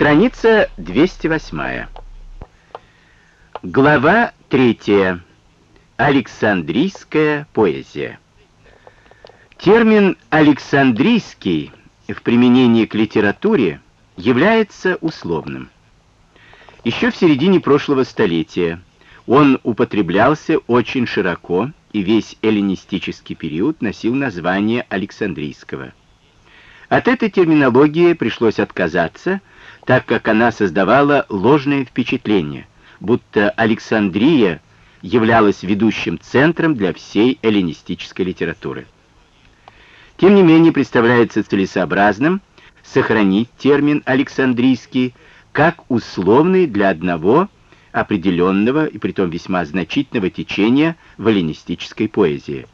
Страница 208. Глава 3. Александрийская поэзия. Термин «александрийский» в применении к литературе является условным. Еще в середине прошлого столетия он употреблялся очень широко, и весь эллинистический период носил название Александрийского. От этой терминологии пришлось отказаться, так как она создавала ложное впечатление, будто Александрия являлась ведущим центром для всей эллинистической литературы. Тем не менее, представляется целесообразным сохранить термин «александрийский» как условный для одного определенного и притом весьма значительного течения в эллинистической поэзии,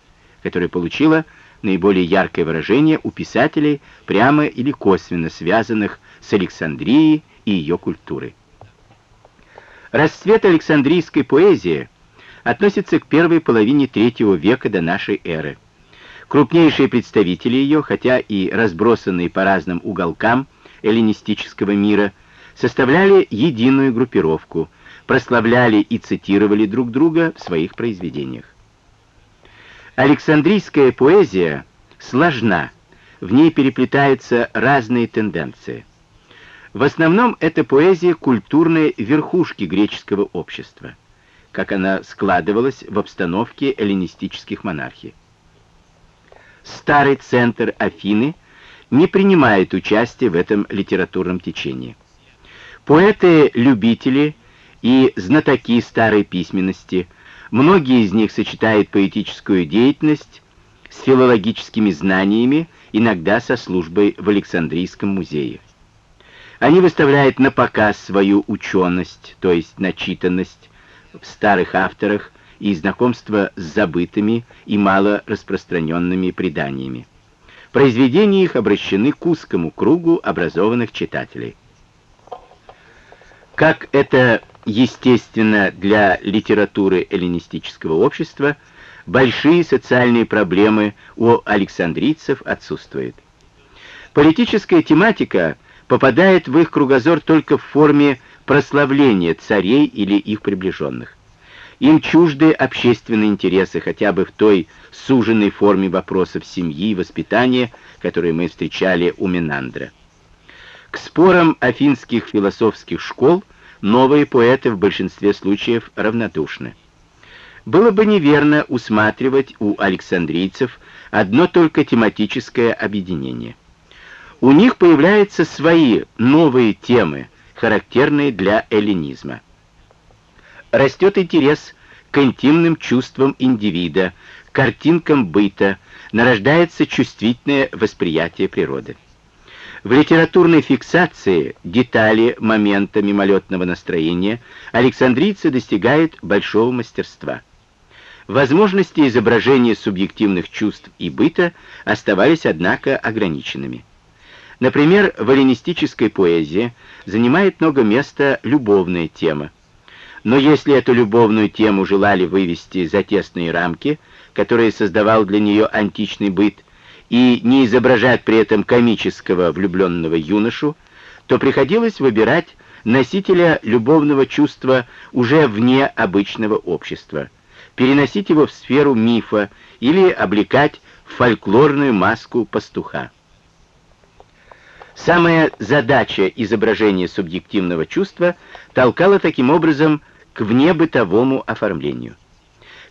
которое получило наиболее яркое выражение у писателей, прямо или косвенно связанных с Александрией и ее культурой. Расцвет Александрийской поэзии относится к первой половине третьего века до нашей эры. Крупнейшие представители ее, хотя и разбросанные по разным уголкам эллинистического мира, составляли единую группировку, прославляли и цитировали друг друга в своих произведениях. Александрийская поэзия сложна, в ней переплетаются разные тенденции. В основном это поэзия культурной верхушки греческого общества, как она складывалась в обстановке эллинистических монархий. Старый центр Афины не принимает участия в этом литературном течении. Поэты-любители и знатоки старой письменности, многие из них сочетают поэтическую деятельность с филологическими знаниями, иногда со службой в Александрийском музее. Они выставляют на показ свою ученость, то есть начитанность в старых авторах и знакомство с забытыми и мало распространенными преданиями. Произведения их обращены к узкому кругу образованных читателей. Как это естественно для литературы эллинистического общества, большие социальные проблемы у александрийцев отсутствуют. Политическая тематика попадает в их кругозор только в форме прославления царей или их приближенных. Им чужды общественные интересы, хотя бы в той суженной форме вопросов семьи и воспитания, которые мы встречали у Менандра. К спорам афинских философских школ новые поэты в большинстве случаев равнодушны. Было бы неверно усматривать у александрийцев одно только тематическое объединение – у них появляются свои новые темы, характерные для эллинизма. Растет интерес к интимным чувствам индивида, картинкам быта, нарождается чувствительное восприятие природы. В литературной фиксации детали момента мимолетного настроения александрийцы достигают большого мастерства. Возможности изображения субъективных чувств и быта оставались, однако, ограниченными. Например, в эллинистической поэзии занимает много места любовная тема. Но если эту любовную тему желали вывести за тесные рамки, которые создавал для нее античный быт, и не изображать при этом комического влюбленного юношу, то приходилось выбирать носителя любовного чувства уже вне обычного общества, переносить его в сферу мифа или облекать в фольклорную маску пастуха. Самая задача изображения субъективного чувства толкала таким образом к внебытовому оформлению.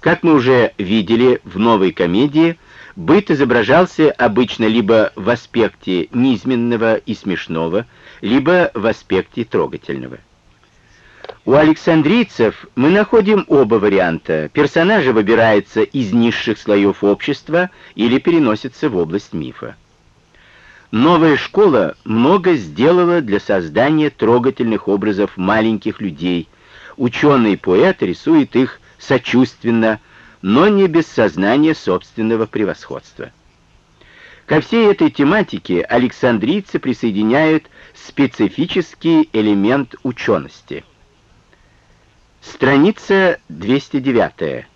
Как мы уже видели в новой комедии, быт изображался обычно либо в аспекте низменного и смешного, либо в аспекте трогательного. У александрийцев мы находим оба варианта. Персонажи выбираются из низших слоев общества или переносятся в область мифа. Новая школа много сделала для создания трогательных образов маленьких людей. Ученый поэт рисует их сочувственно, но не без сознания собственного превосходства. Ко всей этой тематике александрийцы присоединяют специфический элемент учености. Страница 209.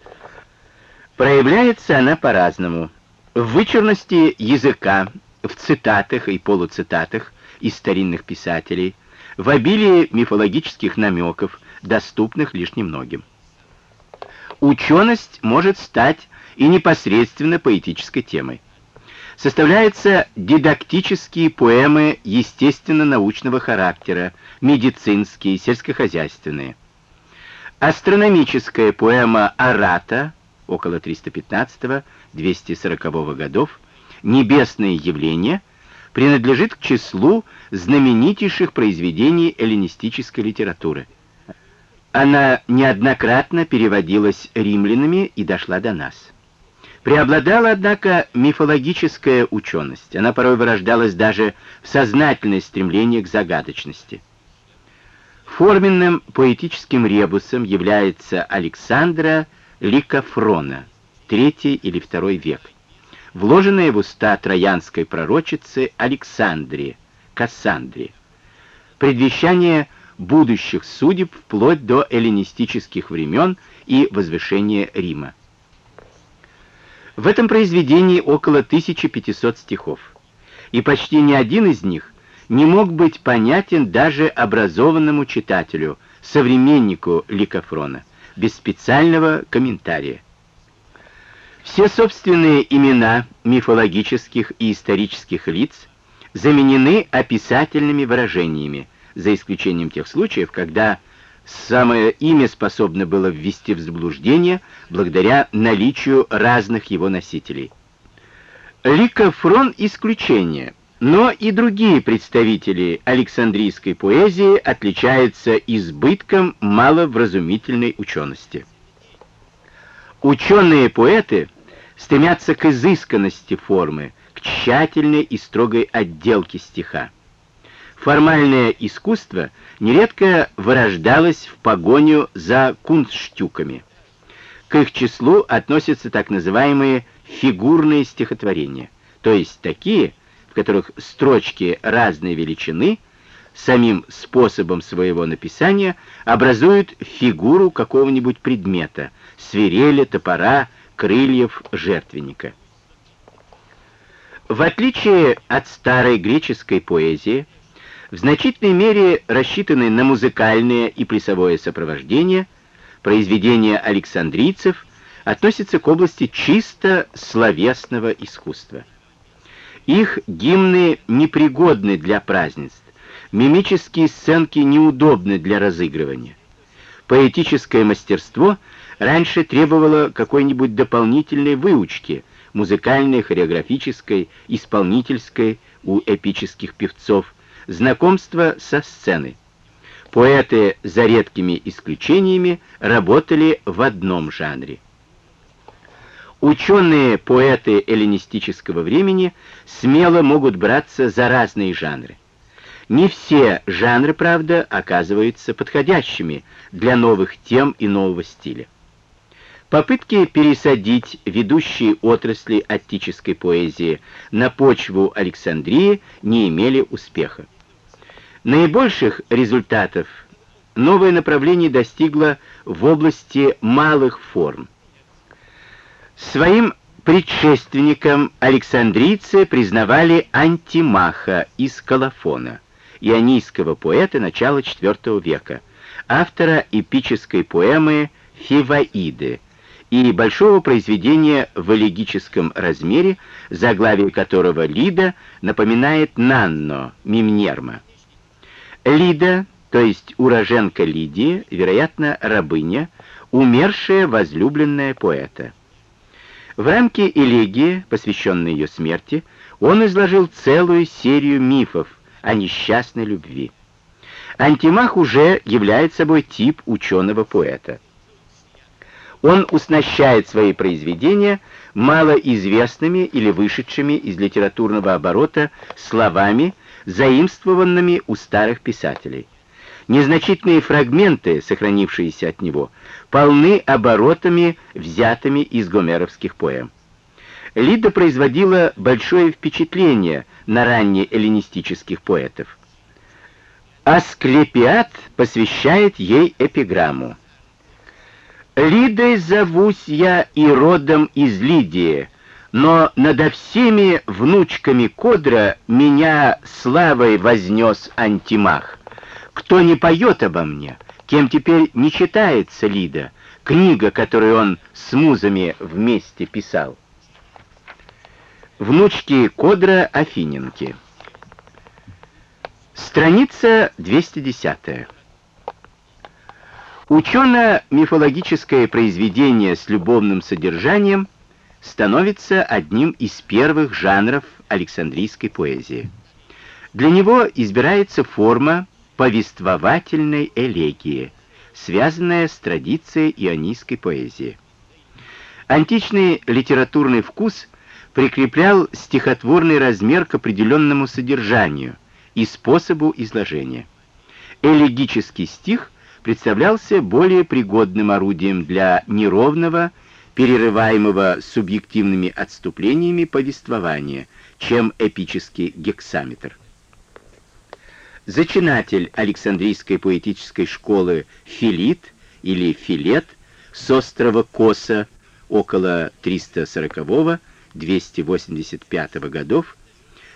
Проявляется она по-разному. В вычурности языка, в цитатах и полуцитатах из старинных писателей, в обилии мифологических намеков, доступных лишь немногим. Ученость может стать и непосредственно поэтической темой. Составляются дидактические поэмы естественно-научного характера, медицинские, сельскохозяйственные. Астрономическая поэма «Арата» около 315-240 годов «Небесные явления» принадлежит к числу знаменитейших произведений эллинистической литературы. Она неоднократно переводилась римлянами и дошла до нас. Преобладала, однако, мифологическая ученость. Она порой вырождалась даже в сознательное стремление к загадочности. Форменным поэтическим ребусом является Александра Ликофрона, третий или второй век, вложенная в уста троянской пророчицы Александрии, Кассандре, предвещание будущих судеб вплоть до эллинистических времен и возвышения Рима. В этом произведении около 1500 стихов, и почти ни один из них не мог быть понятен даже образованному читателю, современнику Ликофрона, без специального комментария. Все собственные имена мифологических и исторических лиц заменены описательными выражениями, за исключением тех случаев, когда самое имя способно было ввести в заблуждение благодаря наличию разных его носителей. Ликофрон — исключение, но и другие представители Александрийской поэзии отличаются избытком маловразумительной учености. Ученые-поэты стремятся к изысканности формы, к тщательной и строгой отделке стиха. Формальное искусство нередко вырождалось в погоню за кунстштюками. К их числу относятся так называемые фигурные стихотворения, то есть такие, в которых строчки разной величины самим способом своего написания образуют фигуру какого-нибудь предмета, свирели, топора, крыльев жертвенника. В отличие от старой греческой поэзии, в значительной мере рассчитанной на музыкальное и плясовое сопровождение, произведения александрийцев относятся к области чисто словесного искусства. Их гимны непригодны для празднеств, мимические сценки неудобны для разыгрывания. Поэтическое мастерство раньше требовало какой-нибудь дополнительной выучки, музыкальной, хореографической, исполнительской у эпических певцов, знакомства со сценой. Поэты, за редкими исключениями, работали в одном жанре. Ученые поэты эллинистического времени смело могут браться за разные жанры. Не все жанры, правда, оказываются подходящими для новых тем и нового стиля. Попытки пересадить ведущие отрасли аттической поэзии на почву Александрии не имели успеха. Наибольших результатов новое направление достигло в области малых форм. Своим предшественником александрийцы признавали Антимаха из Колофона, ионийского поэта начала IV века, автора эпической поэмы «Фиваиды», и большого произведения в элегическом размере, заглавие которого Лида напоминает Нанно, Мимнерма. Лида, то есть уроженка Лидии, вероятно, рабыня, умершая возлюбленная поэта. В рамке элегии, посвященной ее смерти, он изложил целую серию мифов о несчастной любви. Антимах уже является собой тип ученого-поэта. Он уснащает свои произведения малоизвестными или вышедшими из литературного оборота словами, заимствованными у старых писателей. Незначительные фрагменты, сохранившиеся от него, полны оборотами, взятыми из гомеровских поэм. Лида производила большое впечатление на раннеэллинистических поэтов. Асклепиад посвящает ей эпиграмму. Лидой зовусь я и родом из Лидии, но надо всеми внучками Кодра меня славой вознес Антимах. кто не поет обо мне, кем теперь не читается Лида, книга, которую он с музами вместе писал. Внучки Кодра Афиненки. Страница 210. Учено-мифологическое произведение с любовным содержанием становится одним из первых жанров Александрийской поэзии. Для него избирается форма повествовательной элегии, связанная с традицией ионийской поэзии. Античный литературный вкус прикреплял стихотворный размер к определенному содержанию и способу изложения. Элегический стих представлялся более пригодным орудием для неровного, перерываемого субъективными отступлениями повествования, чем эпический гексаметр. Зачинатель Александрийской поэтической школы Филит или Филет с острова Коса около 340-285 годов,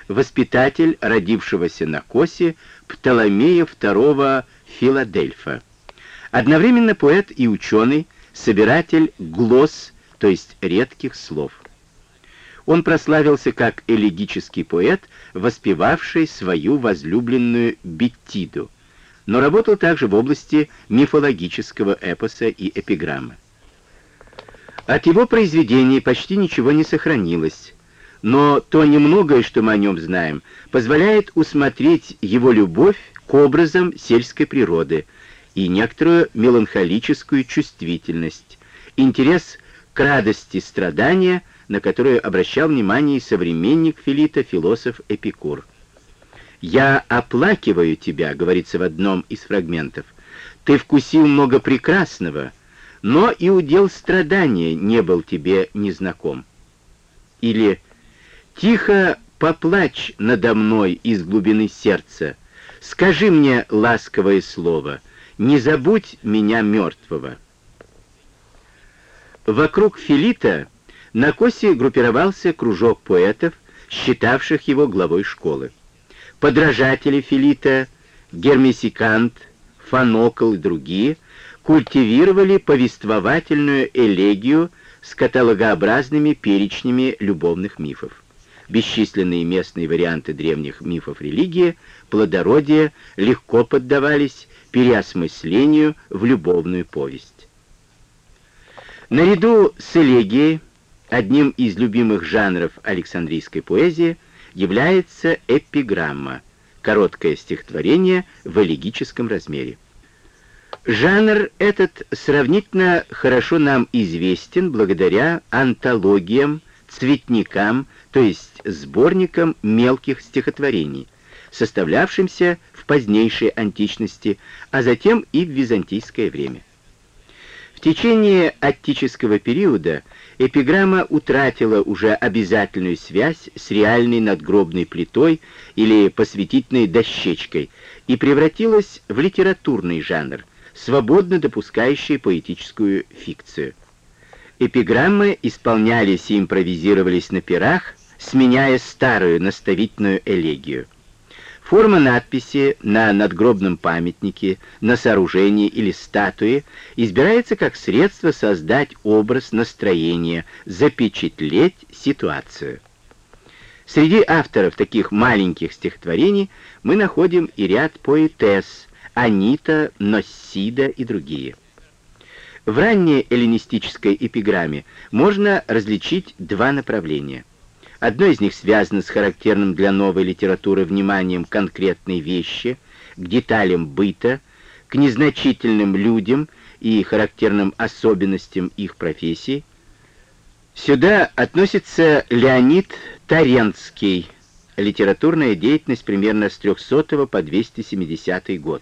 воспитатель родившегося на Косе Птоломея II Филадельфа. Одновременно поэт и ученый, собиратель глосс, то есть редких слов. Он прославился как элегический поэт, воспевавший свою возлюбленную Беттиду, но работал также в области мифологического эпоса и эпиграммы. От его произведений почти ничего не сохранилось, но то немногое, что мы о нем знаем, позволяет усмотреть его любовь к образам сельской природы и некоторую меланхолическую чувствительность, интерес к радости страдания – на которую обращал внимание современник Филита, философ Эпикур. «Я оплакиваю тебя», — говорится в одном из фрагментов. «Ты вкусил много прекрасного, но и удел страдания не был тебе незнаком». Или «Тихо поплачь надо мной из глубины сердца, скажи мне ласковое слово, не забудь меня мертвого». Вокруг Филита на Косе группировался кружок поэтов, считавших его главой школы. Подражатели Филита, Гермесикант, Фанокл и другие культивировали повествовательную элегию с каталогообразными перечнями любовных мифов. Бесчисленные местные варианты древних мифов религии, плодородия легко поддавались переосмыслению в любовную повесть. Наряду с элегией Одним из любимых жанров Александрийской поэзии является эпиграмма, короткое стихотворение в элегическом размере. Жанр этот сравнительно хорошо нам известен благодаря антологиям, цветникам, то есть сборникам мелких стихотворений, составлявшимся в позднейшей античности, а затем и в византийское время. Течение аттического периода эпиграмма утратила уже обязательную связь с реальной надгробной плитой или посвятительной дощечкой и превратилась в литературный жанр, свободно допускающий поэтическую фикцию. Эпиграммы исполнялись и импровизировались на пирах, сменяя старую наставительную элегию. Форма надписи на надгробном памятнике, на сооружении или статуе избирается как средство создать образ настроения, запечатлеть ситуацию. Среди авторов таких маленьких стихотворений мы находим и ряд поэтесс Анита, Носсида и другие. В ранней эллинистической эпиграмме можно различить два направления – Одно из них связано с характерным для новой литературы вниманием конкретной вещи, к деталям быта, к незначительным людям и характерным особенностям их профессии. Сюда относится Леонид Таренский, литературная деятельность примерно с 300 по 270 год.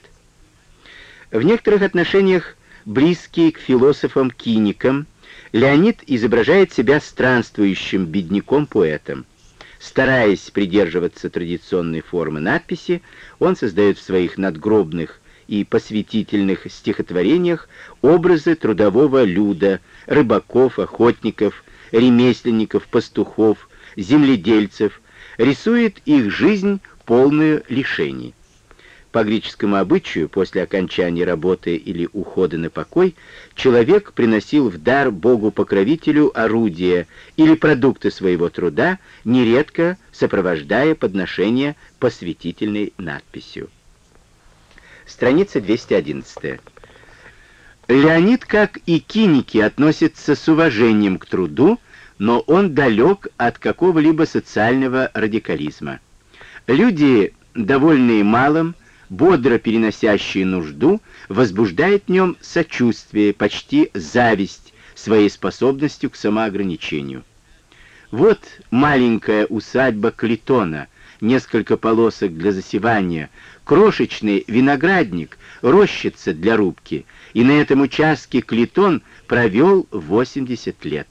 В некоторых отношениях близкий к философам-киникам, Леонид изображает себя странствующим бедняком-поэтом. Стараясь придерживаться традиционной формы надписи, он создает в своих надгробных и посвятительных стихотворениях образы трудового люда, рыбаков, охотников, ремесленников, пастухов, земледельцев, рисует их жизнь полную лишений. По греческому обычаю, после окончания работы или ухода на покой, человек приносил в дар Богу-покровителю орудия или продукты своего труда, нередко сопровождая подношение посвятительной надписью. Страница 211. Леонид, как и киники, относится с уважением к труду, но он далек от какого-либо социального радикализма. Люди, довольные малым, бодро переносящие нужду, возбуждает в нем сочувствие, почти зависть своей способностью к самоограничению. Вот маленькая усадьба Клитона, несколько полосок для засевания, крошечный виноградник, рощица для рубки, и на этом участке Клитон провел 80 лет.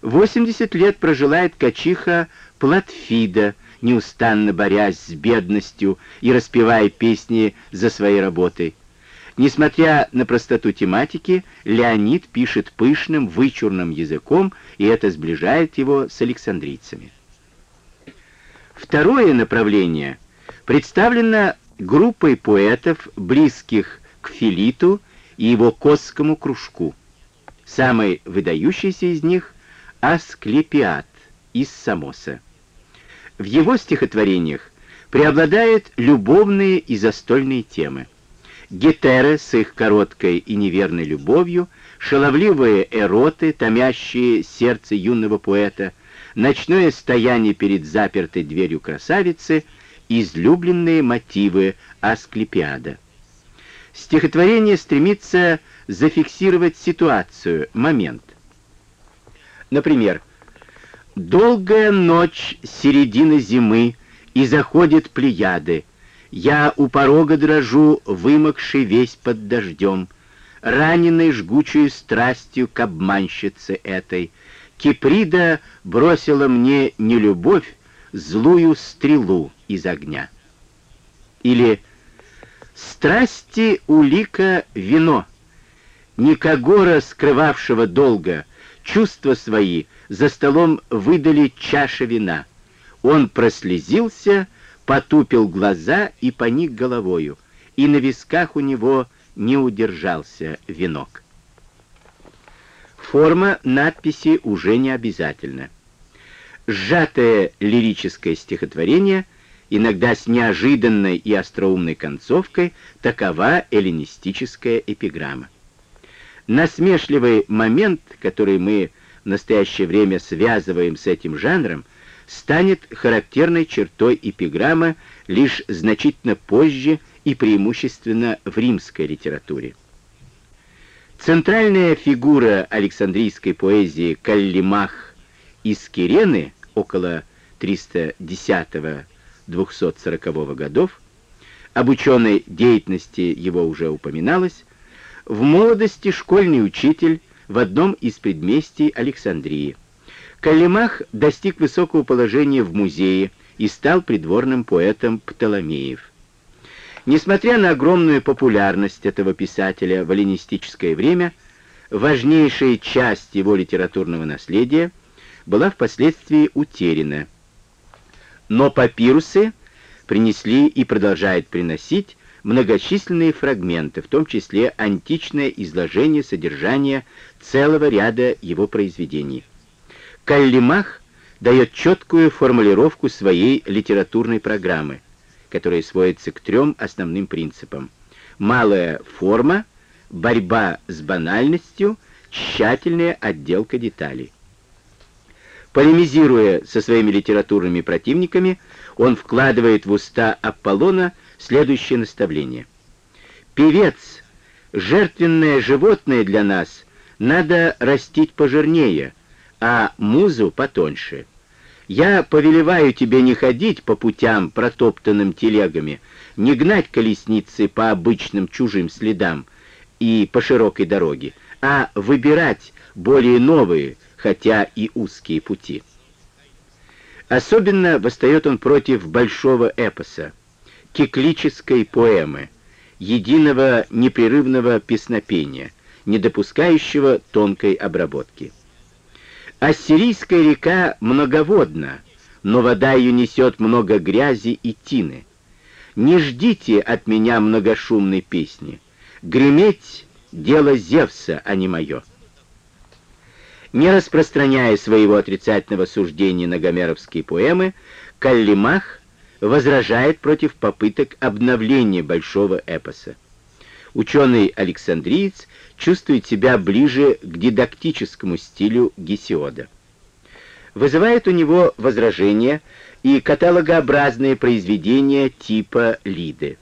80 лет прожила ткачиха Платфида, неустанно борясь с бедностью и распевая песни за своей работой. Несмотря на простоту тематики, Леонид пишет пышным, вычурным языком, и это сближает его с александрийцами. Второе направление представлено группой поэтов, близких к Филиту и его Косскому кружку. Самый выдающийся из них — Асклепиад из Самоса. В его стихотворениях преобладают любовные и застольные темы. Гетеры с их короткой и неверной любовью, шаловливые эроты, томящие сердце юного поэта, ночное стояние перед запертой дверью красавицы, излюбленные мотивы Асклепиада. Стихотворение стремится зафиксировать ситуацию, момент. Например, Долгая ночь середины зимы, и заходят плеяды. Я у порога дрожу, вымокший весь под дождем, раненый жгучей страстью к обманщице этой. Киприда бросила мне не любовь, злую стрелу из огня. Или «Страсти улика вино, Никогора, скрывавшего долго, чувства свои — за столом выдали чаши вина. Он прослезился, потупил глаза и поник головою, и на висках у него не удержался венок. Форма надписи уже не обязательна. Сжатое лирическое стихотворение, иногда с неожиданной и остроумной концовкой, такова эллинистическая эпиграмма. Насмешливый момент, который мы в настоящее время связываем с этим жанром, станет характерной чертой эпиграммы лишь значительно позже и преимущественно в римской литературе. Центральная фигура Александрийской поэзии Каллимах из Кирены около 310-240 годов, об ученой деятельности его уже упоминалось, в молодости школьный учитель, в одном из предместий Александрии. Калимах достиг высокого положения в музее и стал придворным поэтом Птоломеев. Несмотря на огромную популярность этого писателя в эллинистическое время, важнейшая часть его литературного наследия была впоследствии утеряна. Но папирусы принесли и продолжают приносить многочисленные фрагменты, в том числе античное изложение содержания целого ряда его произведений. Каллимах дает четкую формулировку своей литературной программы, которая сводится к трем основным принципам. Малая форма, борьба с банальностью, тщательная отделка деталей. Полемизируя со своими литературными противниками, он вкладывает в уста Аполлона следующее наставление. «Певец, жертвенное животное для нас, надо растить пожирнее, а музу потоньше. Я повелеваю тебе не ходить по путям, протоптанным телегами, не гнать колесницы по обычным чужим следам и по широкой дороге, а выбирать более новые, хотя и узкие пути. Особенно восстает он против большого эпоса, киклической поэмы, единого непрерывного песнопения, не допускающего тонкой обработки. Ассирийская река многоводна, но вода ее несет много грязи и тины. Не ждите от меня многошумной песни. Греметь — дело Зевса, а не мое. Не распространяя своего отрицательного суждения на гомеровские поэмы, Каллимах возражает против попыток обновления большого эпоса. Ученый-александриец чувствует себя ближе к дидактическому стилю Гесиода. Вызывает у него возражение и каталогообразные произведения типа Лиды.